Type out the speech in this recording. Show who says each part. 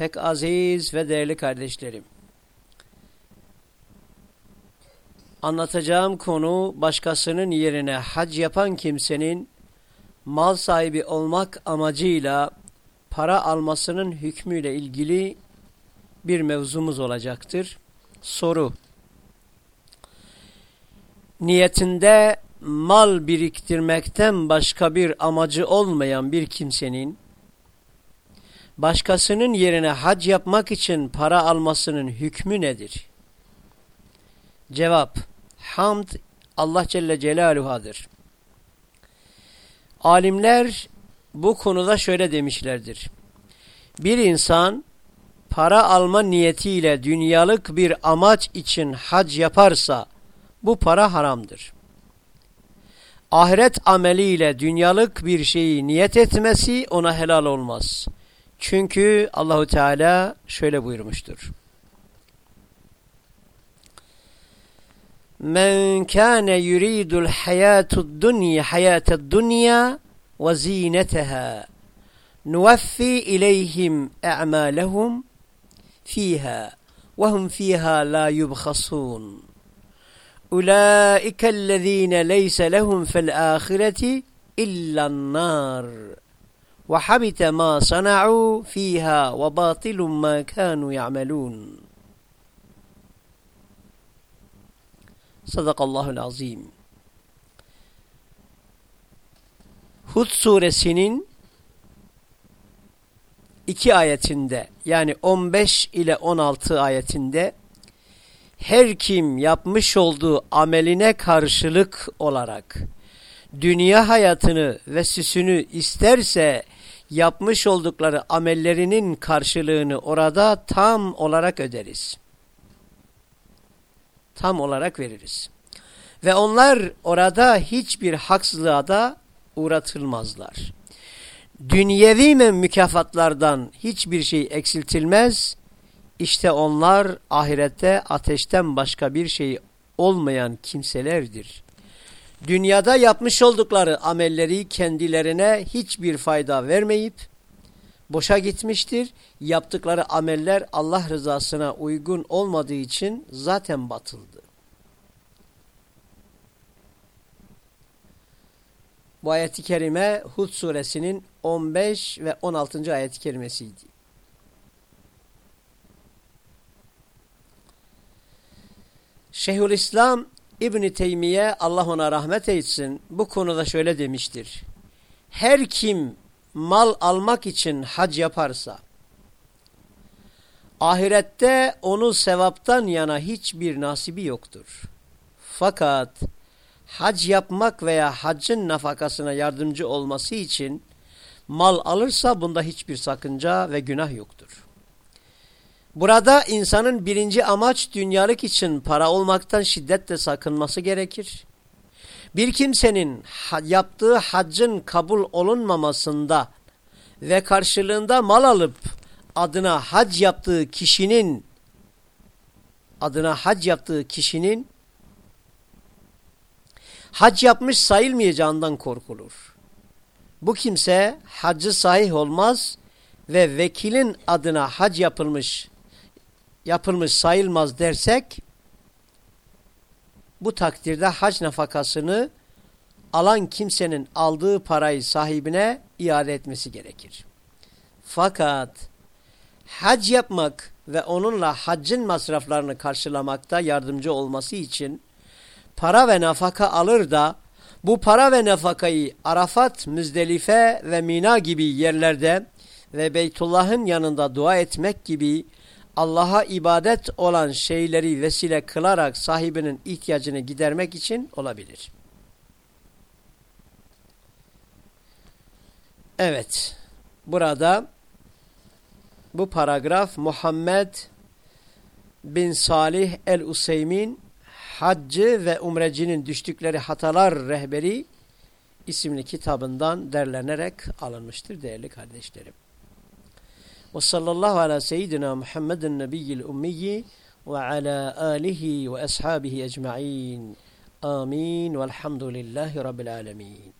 Speaker 1: Pek aziz ve değerli kardeşlerim. Anlatacağım konu başkasının yerine hac yapan kimsenin mal sahibi olmak amacıyla para almasının hükmüyle ilgili bir mevzumuz olacaktır. Soru. Niyetinde mal biriktirmekten başka bir amacı olmayan bir kimsenin başkasının yerine hac yapmak için para almasının hükmü nedir? Cevap Hamd Allah Celle Celaluhu'dur. Alimler bu konuda şöyle demişlerdir. Bir insan para alma niyetiyle dünyalık bir amaç için hac yaparsa bu para haramdır ahiret ameliyle dünyalık bir şeyi niyet etmesi ona helal olmaz. Çünkü Allahu Teala şöyle buyurmuştur. Men kana yuridul hayatud dunya hayatud dunya ve zinetaha nuvaffi ileyhim e'malehum fiha ve hum fiha la yubhasun. Ulaikellezine leyse lehum fil ahireti illan nar. وحبت ما صنعوا فيها وباطل ما كانوا يعملون صدق الله العظيم Hud suresinin iki ayetinde yani 15 ile 16 ayetinde her kim yapmış olduğu ameline karşılık olarak dünya hayatını ve süsünü isterse yapmış oldukları amellerinin karşılığını orada tam olarak öderiz. Tam olarak veririz. Ve onlar orada hiçbir haksızlığa da uğratılmazlar. Dünyevi mükafatlardan hiçbir şey eksiltilmez işte onlar ahirette ateşten başka bir şey olmayan kimselerdir. Dünyada yapmış oldukları amelleri kendilerine hiçbir fayda vermeyip boşa gitmiştir. Yaptıkları ameller Allah rızasına uygun olmadığı için zaten batıldı. Bu ayet-i kerime Hud suresinin 15 ve 16. ayet-i kerimesiydi. Şeyhülislam İbn Teymiye Allah ona rahmet etsin bu konuda şöyle demiştir. Her kim mal almak için hac yaparsa ahirette onu sevaptan yana hiçbir nasibi yoktur. Fakat hac yapmak veya haccın nafakasına yardımcı olması için mal alırsa bunda hiçbir sakınca ve günah yoktur. Burada insanın birinci amaç dünyalık için para olmaktan şiddetle sakınması gerekir. Bir kimsenin yaptığı haccın kabul olunmamasında ve karşılığında mal alıp adına hac yaptığı kişinin adına hac yaptığı kişinin hac yapmış sayılmayacağından korkulur. Bu kimse haccı sahih olmaz ve vekilin adına hac yapılmış yapılmış sayılmaz dersek bu takdirde hac nafakasını alan kimsenin aldığı parayı sahibine iade etmesi gerekir. Fakat hac yapmak ve onunla haccın masraflarını karşılamakta yardımcı olması için para ve nafaka alır da bu para ve nafakayı Arafat, Müzdelife ve Mina gibi yerlerde ve Beytullah'ın yanında dua etmek gibi Allah'a ibadet olan şeyleri vesile kılarak sahibinin ihtiyacını gidermek için olabilir. Evet, burada bu paragraf Muhammed bin Salih el-Useymin Haccı ve Umrecinin Düştükleri Hatalar Rehberi isimli kitabından derlenerek alınmıştır değerli kardeşlerim. وصلى الله على سيدنا محمد النبي الأمي وعلى آله وأصحابه أجمعين. آمين. والحمد لله رب العالمين.